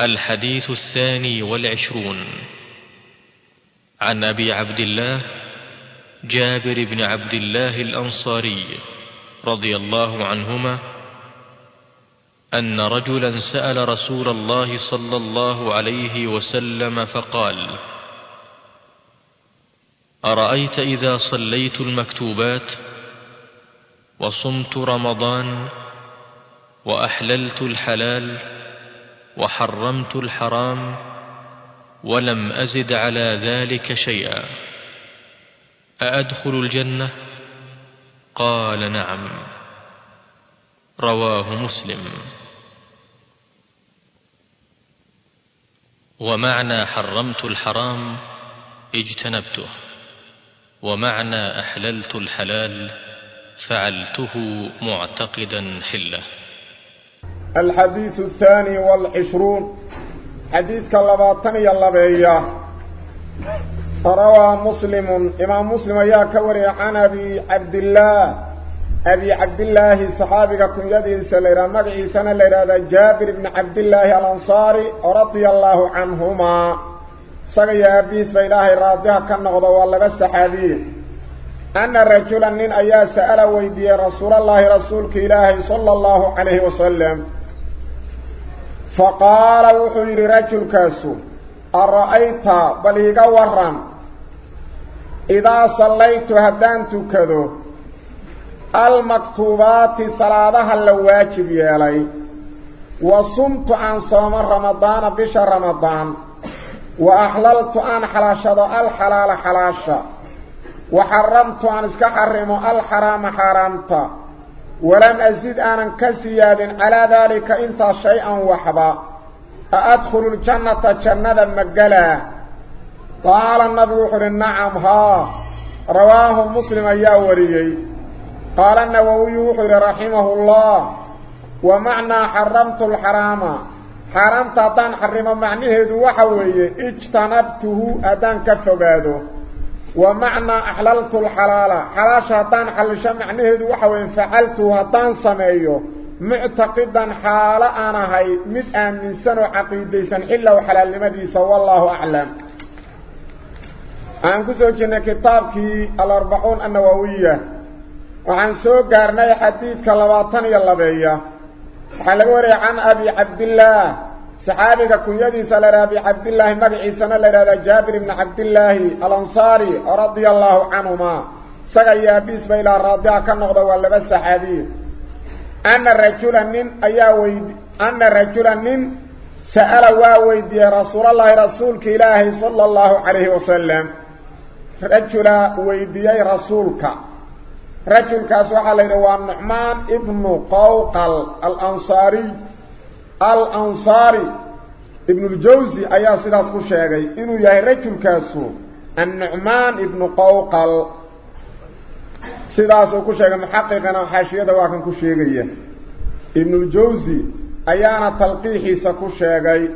الحديث الثاني والعشرون. عن أبي عبد الله جابر بن عبد الله الأنصاري رضي الله عنهما أن رجلا سأل رسول الله صلى الله عليه وسلم فقال أرأيت إذا صليت المكتوبات وصمت رمضان وأحللت الحلال وحرمت الحرام ولم أزد على ذلك شيئا. أأدخل الجنة؟ قال نعم. رواه مسلم. ومعنى حرمت الحرام اجتنبته. ومعنى أحللت الحلال فعلته معتقدا حله. الحديث الثاني والعشرون. حديث كاللباطن يلبيه روى مسلم. إمام مسلم يا كوري عن أبي عبد الله أبي عبد الله صحابك كن يدي سليرا. مدعي سنة ليرا جابر بن عبد الله الأنصاري رضي الله عنهما. سقي أبيس بإله راضيها كان غضوا والله السحابي أن رجلا من أيا سأل ويدي رسول الله رسولك إلهي صلى الله عليه وسلم. فقال وحير رجل كاسو أرأيت؟ بل يقورا إذا صليت هدانت كذو المكتوبات صلاة اللواجب يلي وصمت عن صوم رمضان بشهر رمضان. وأحللت عن حلاشة الحلال حلاشة. وحرمت عن إسكحرم الحرام حرمت. ولم أزيد أنا كسياد على ذلك إنت شيئا وحبا. أأدخل الجنة جنة مقلا قال النبي وحر نعم ها. رواه مسلم يا وريي قال النووي وحر رحمه الله. ومعنى حرمت الحرام. حرمت أدان حرم معنيه ذو وحوي. اجتنبته أدان كفقاده ومعنى أحللت الحلال. حلاش هدان حلش معنيه ذو وحوي فعلته هدان سميه معتقدا حال أنا هاي. مد آمن سنو عقيديسا حلا وحلال لمديسا والله أعلم. عن كسوكنا كتابك الأربعون النووية. وعن سوق قارني حديث كاللباطن يلبيه حلقوري عن أبي عبد الله. صحابك كنيدي سلر أبي عبد الله مقعي سنة لرادة جابر بن عبد الله الأنصاري رضي الله عنهما. سقيا بيس بيلا راضيها كالنغضة واللبا السحابي أن الرجل نين أيا ويد أن الرجل نين سأل واويدي رسول الله رسولك إلهي صلى الله عليه وسلم. رجل ويدي رسولك. رجل كاسوحا ليروان النعمان ابن قوقل الأنصاري. الأنصاري ابن الجوزي أيها سيداس كو شيغي إنو يهي رجل كاسو النعمان ابن قوقل سيداس كو شيغي محققنا وحاشية واكن كو شيغي ابن الجوزي أيانا تلقيحي سكو شيغي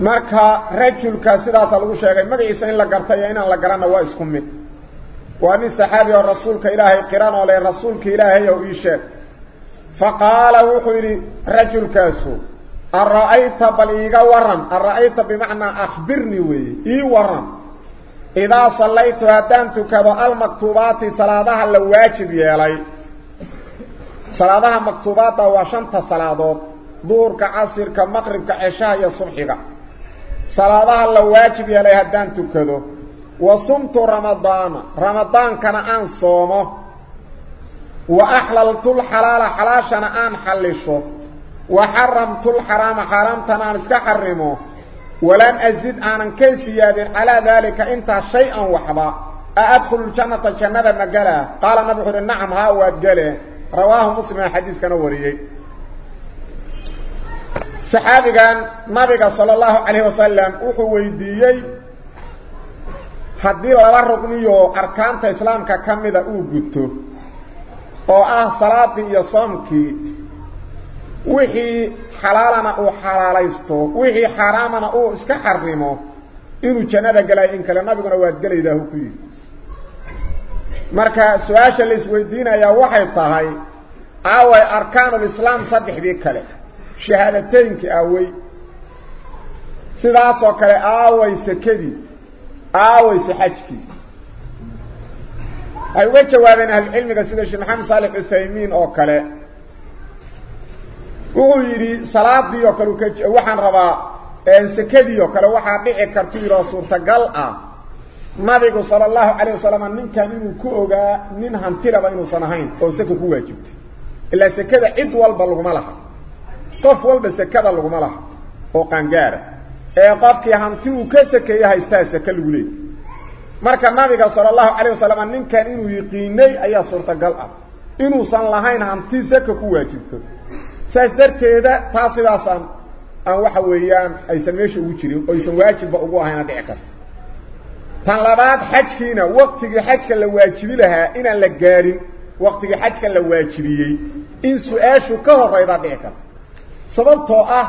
marka rajulka sidaas lagu sheegay magaciisa in la gartay inaan la garana waa isku mid waa nin saxaabi oo rasuulka ilaahay qiran oo leh rasuulka ilaahay oo ii sheeg فقال وخيري رجل كاسو أرأيت بليغا ورم؟ أرأيت بمعنى أخبرني وي إي ورم. إذا صليت هدانت كذا المكتوبات صلاة اللي واجب يالي صلاة المكتوبات وشنت صلاة دور كعصر كمقرب كعشاء يا صبحي صلاة اللي واجب يالي هدانت كذا وصمت رمضان. رمضان كان عن صومه. وأحللت الحلال حلاشا آن حلش وحرمت الحرام حرمت آن استحرمه ولن أزيد آن كيسياد على ذلك إنت شيئا وحبا. ادخل الجنة جنبا مقلا قال نبي حر النعم ها وادقل رواه مسلم الحديث كان وريي صحابي كان نبي صلى الله عليه وسلم وحو ويديي حدي لا ركنيو أركانت الاسلام كا كميدة غتو oo ah salaadii iyo soomkii wixii xalaalana uu xalaalaysto wixii xaaraamana uu iska xarimo inuu jannada galayo in kale nabiguna waad gelaydaa hu ku yidhi marka su-aasha la isweydiinayaa waxay tahay aaway arkaanulislaam saddexdii kale shahaadateynki aawey sidaasoo kale aaway sekadii aawayse xajkii kale wuxuu yidhi salaadii oo kale ka waxaan rabaa sekadii oo kale waxaa dhici kartu yidhao suurtagal ah nabigu sala allahu calayh wasalam ninkan inuu ku ogaa nin hantilaba inuusan ahayn oo seka ku waajibtay ilaa sekada cid walba laguma laha qof walba sekada laguma laha oo qaangaara ee qofkii hanti uu ka sekeeye haystaa seke lagu leeyay marka nabiga sala allahu calayh wasalam ninkan inuu yiqiinay ayaa suurtagal ah inuusan lahayn hanti seka ku waajibto saas darteeda taa sidaasaan aan waxa weeyaan aysan meesha ugu jirin oo aysan waajibba ugu ahayna dhici karta tan labaad xajkiina waktigii xajka la waajibi lahaa inaan la gaarin waktigii xajka la waajibiyey in su-aashu ka horaydaa dhici karta sababtoo ah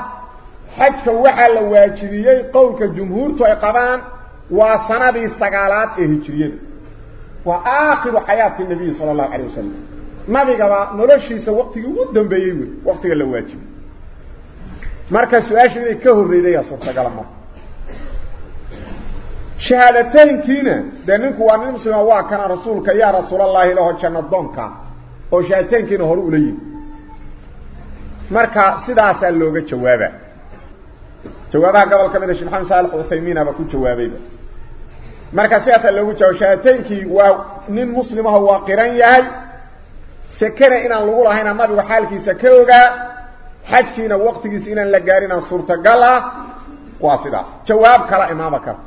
xajka waxaa la waajibiyey qowlka jumhuurtu ay qabaan ee hijriyada waa aakhiru xayaati nabiyi sala allahu calayh wasalam nabigaba noloshiisa waktigii ugu dambeeyey wey waktiga la waajibiyey marka su-aashu inay ka horreydayaa suurtagala marka shahaadateynkiina dee ninku waa nin muslima waa kana rasuulka yaa rasuulallaahi laho janno doonka oo shahaadateynkiina hore ula yimi marka sidaasaa looga jawaaba jawaabaha gobol ka mid a shek maxamed saalex uthaymiinaba ku jawaabayba marka sidaasaa loogu jawaaba shahadateynkii waa nin muslimaho waa qiran yahay sekena inaan lagu lahayna nabigu xaalkiisa ka ogaa xajkiina waktigiisa inaan la gaarinaan suurtagal ah waa sidaas jawaab kala imaama kara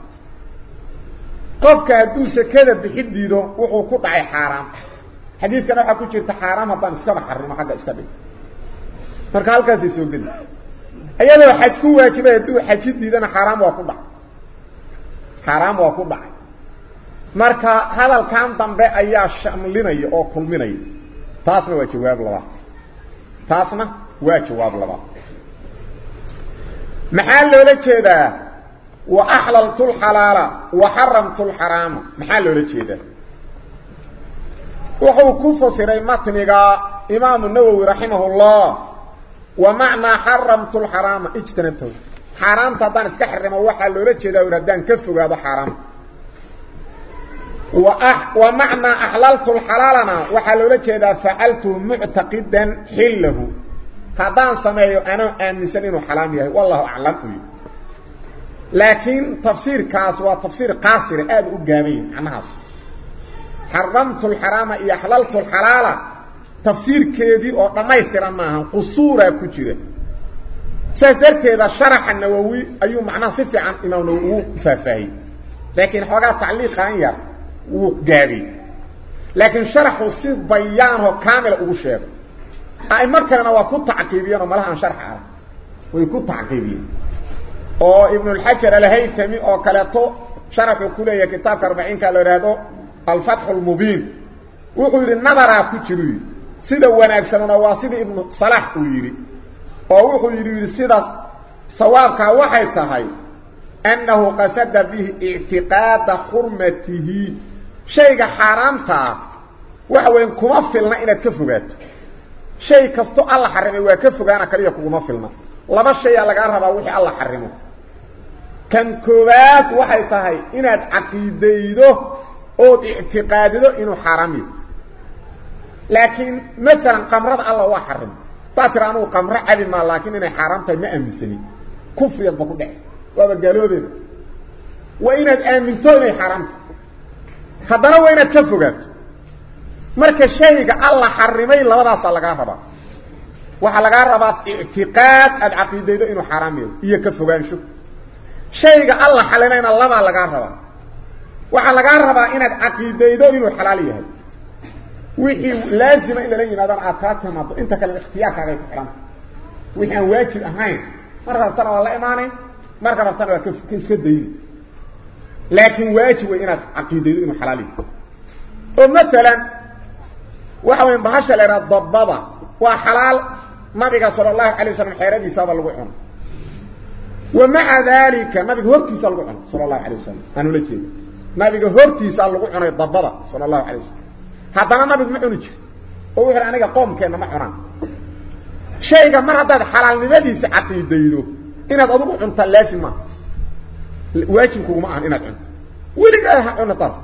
qofka hadduu sekada bixi diido wuxuu ku dhacay xaaraam xadiidkana waxaa ku jirta xaaraam haddaan iskaba xarimo xagga iska dhig marka halkaasay soo geli iyadoo xaj ku waajibay hadduu xaji diidana xaaraam waa ku dhacay xaaraam waa ku dhacay marka hadalkan dambe ayaa shamlinaya oo kulminaya taasna waa jawaab labaad taasna waa jawaab maxaa loola jeedaa wuxuu ku fasiray matniga imaamu nawowi raximah llah wa macnaa xaramtu lxaraama ijtanabtahu xaaraamta haddaan iska xarimo waxaa loola jeedaa ur haddaan ka fogaado xaaraamta واح ومعنى احللت الحلال أنا وحللت اذا فعلت معتقدا حله. فبان سمي أنا أني سنين حلال يا والله أعلم. لكن تفسير كاس وتفسير قاصر. آد اوغامين عنهاس حرمت الحرام إي أحللت الحلال. تفسير كيدي أو دمايسر قصورة هان قصور اكو جيره اذا شرح النووي. اي معنى صفي عن انه هو لكن حقا تعليق عنها وقابي لكن شرحه سيد بيانه كامل أو شيخ اي مركنا واكو تعقيبيان وما لها شرحه ويكو تعقيبيان أو ابن الحجر الهيتمي أو كالاتو شرحه كله كتابك اربعين كالورادو الفتح المبين وقل النظر اكو تروي سيد واناك سنونا واسيد ابن صلاح ويري أو وقل يريد سيد سوابك واحد تهي انه قصد به اعتقاد حرمته shayga xaaraamtaa waxa weya kuma filna inaad ka fogaato shay kasto alla xarimay waa ka fogaana kaliya kuguma filna laba shayaa lagaa rabaa wixii alla xarimo kan koowaad waxay tahay inaad caqiidaydo ood ictiqaadido inuu xaaraam yahay laakiin maalan qamrada alla waa xarimo daa tira anugu qamro cabi maa laakiin inay xaaraam tahay ma aaminsanin kufriyadba ku dhece waaba gaaloobeeda waa inaad aaminto inay xaaraam tahay haddana waa inaad ka fogaato marka shayga alla xarimay labadaasaa lagaa rabaa waxaa lagaa rabaa ictiqaad aada caqiidaydo inuu xaaraam yahay iyo ka fogaansho shayga alla xalinayna labaa lagaa rabaa waxaa lagaa rabaa inaad caqiidaydo inuu xalaal yahay wixii laazima in lala yimaadana aad kaa timaado inta kale ikhtiyaarkaagay ku xidhanta wixii aan waajib ahayn marka rabtana waa la imaanay marka rabtana waa ka iska dayni لكن واجب إن عقيدته انه حلال أو مثلا وحو ان بحش إلى الضبابة وحلال ما بقى صلى الله عليه وسلم خيره دي صاب الوحن ومع ذلك ما بقى هرتي صلى الله عليه وسلم. أنا لجي ما بقى هرتي صلى الله عليه وسلم. حتى ما بقى مخنج أو غير اني قوم كان ما حرام شيء مره ده حلال لمدي عقيدته إن ابو انت لازمه واجبكم ان إنك انت ولي قال حق أنا طرف.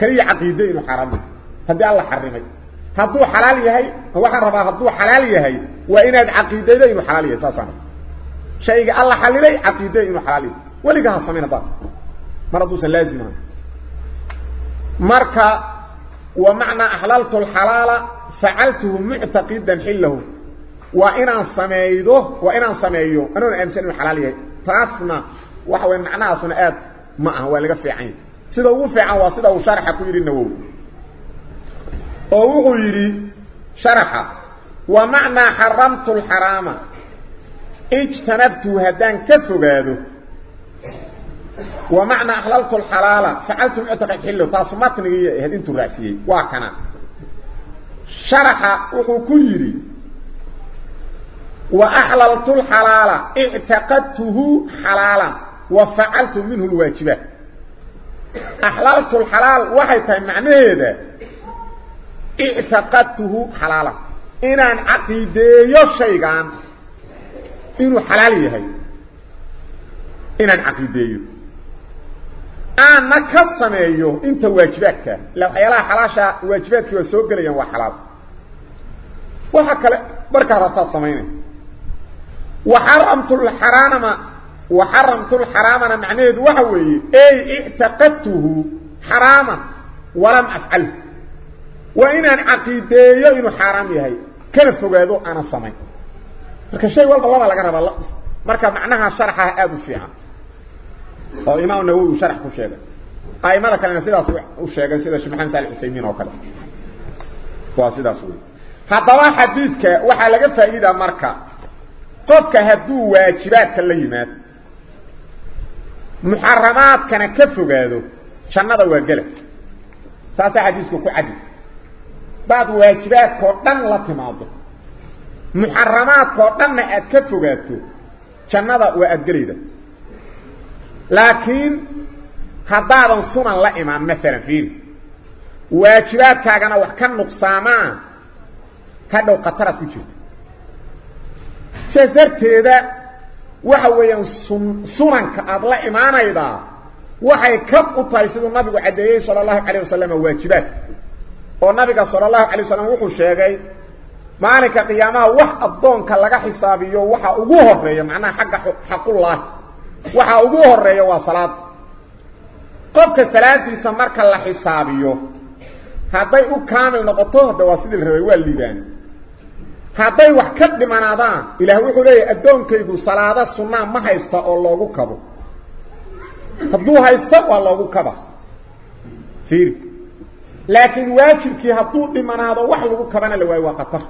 كلي عقيدين حرام هذا الله حرمك هذو حلال يحي هو حرام هذو حلال يحي وإن عقيدتين حلال يحي أساسا شيء الله حلال عقيدتين حلال ولي قال سمينا طرف. مرضو لازم مركا ومعنى أحللت الحلال فعلته معتقدا حله. وأنا سميده وأنا سميه أنا امسن الحلال يحي فاسنا أن سميده وإن أن سميه أنا أمسن الحلالية فأصنا وحوى معنى أصنا آد ما هو لغا في عين سيدا وفعا وسيدا وشرح كيري النووي أو يري شرح ومعنى حرمت الحرام اجتنبته هدان كفغاده ومعنى أحللت الحلال فعلت معتقد حله تاسمتني هد انتو رأسيه واكنا شرح وحو كيري وأحللت الحلال اعتقدته حلالا وفعلت منه الواجبات. أحللت الحلال وحي معنى هذا اعتقدته حلالا. إن أن عقيدي الشيطان إنه حلال يهي. إن أن عقيدي أنا كسميه إنت واجباتك. لو حيالها حلاشة واجباتك وسوق لي waa حلال waxa kale marka rabta sameeyay وحرمت الحرام وحرمت الحرام waxa weeye ay i'taqadtuhu harama walam af'al wa inaan aqiideeyo inuu haram yahay kana fogaado ana sameey marka shay walba laba laga rabaa marka macnaha sharxa aad u fiican oo imaam nawawi sharx ku sheegay aymada kalena sidaas u sheegay sida maxamed salih usaymin oo kale waa sidaas weey hadaba xadiidka waxa laga faa'iidaa marka qofka haduu waajibaadka la yimaad galay saasa xadiisku ku cadi baad waajibaadka oo dhan la timaado muharramaadka oo dhanna aad ka fogaato jannada waa aad galayda laakiin haddaadan sunan la imaan maalan fiiri waajibaadkaagana wax ka nuqsaamaa hadhow khataraad ku jirta sidaas darteeda waxa weeyaan sun sunanka aada la imaanaydaa waxay ka u tahay siduu nabigu caddeeyey sala allahu calayh wasalam waajibaadka oo nabiga sala allahu calay wasalam wuxuu sheegay maalinka qiyaamaha wax addoonka laga xisaabiyo waxa ugu horeeya macnaha xagga xaqullaahi waxa ugu horeeya waa salaad qofka salaadiisa marka la xisaabiyo hadday u kaamil noqoto hada waa sidii rabay waa liibaan hadday wax ka dhimanaadaan ilaah wuxuu leeyahay addoonkaygu salaada sunnaa ma haysta oo loogu kabo hadduu haysto waa loogu kaba fiiri laakiin waajibkii hadduu dhimanaado wax lagu kabana la waayo waa qatar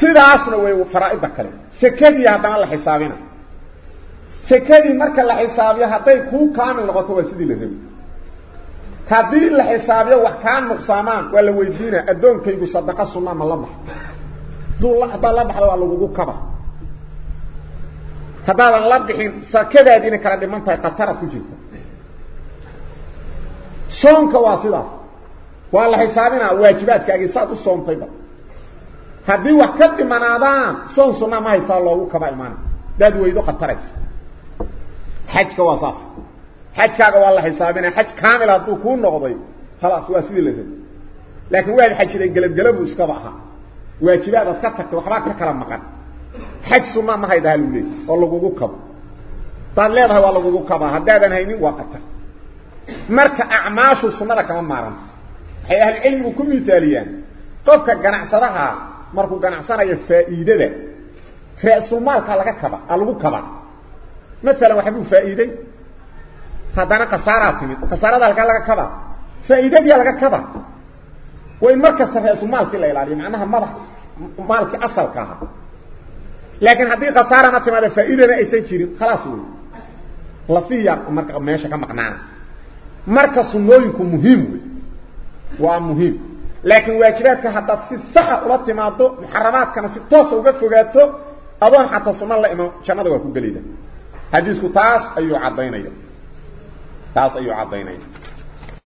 sidaasna way faraa'ida kale sekadii haddana la xisaabina sekadii marka la xisaabiyo hadday kuu kaamil noqoto waa sidii la rabay weydiina addoonkaygu sadaqa sunna ma la baxo haduu haddaad la baxdo waa lagugu kaba haddaadan la bixin sakadaadiina kala dhiman tahay khatara ku jirta soonka waa sidaas waa la xisaabinaa waajibaadkaagii saad u soontayba haddii wax ka dhimanaadaan soon sunna ma haystaa loogu kaba imaana daad weydo khataraysa xajka waa saas حجك والله حسابنا حج كامل هتو كون نقضي. خلاص واسيد له لكن واحد حج اللي قلب قلب وسكبها واجب هذا سكتك وحراك كلام مقن حج ما ما هي دهل لي والله غوغو كب. طيب، طال لي والله غوغو كب؟ هذا أنا وقتها مرك أعماش وسمرا كمان مارن هي أهل العلم كم مثاليا قفك قنعصرها مركو قنعصر يا فائدة فاسو مالك لا كبا الغو كبا مثلا واحد فائدة. Kaba faa'iidadiia laga kaba waa in markasta ra'sulmaalkii la ilaaliyo macnaha madax maalkii asalka ahaa laakiin haddii khasaarana timaada faa'iidana aysan jirin khalaas wey lafiya marka meesha ka maqnaana marka sunnooyinku muhiim wey waa muhiim laakiin waajibaadka haddaad si saxa ula timaado muxaramaadkana si toosa uga fogaato adoon xataa sunna la iman jannada waa ku gelayda xadiisku taas ayuu caddaynaya taas ayuu caddaynaya